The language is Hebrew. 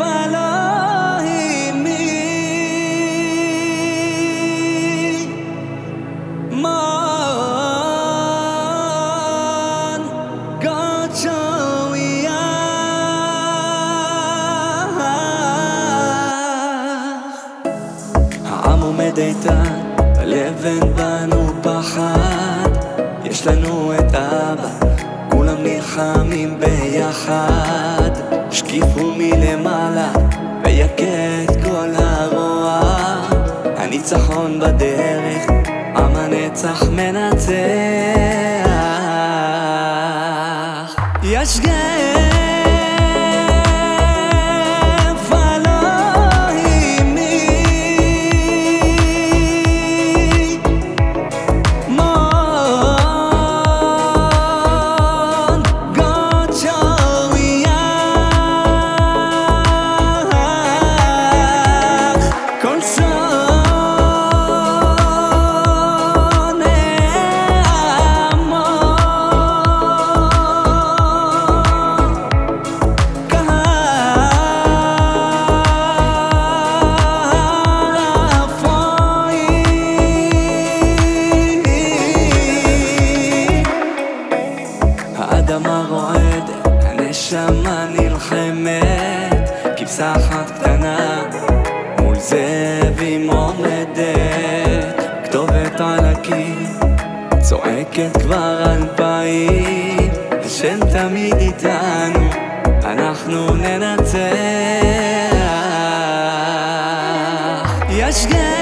אלוהים מן God show העם עומד איתן, בלב אין בנו פחד. יש לנו את אבא, נלחמים ביחד שקיפו מלמעלה ויכה כל הרוע. הניצחון בדרך, עם הנצח מנצח. יש גאה הנשמה נלחמת כבשה אחת קטנה. מול זאבים עומדת כתובת על הקיר צועקת כבר אלפיים השם תמיד איתנו אנחנו ננצח. יש גאה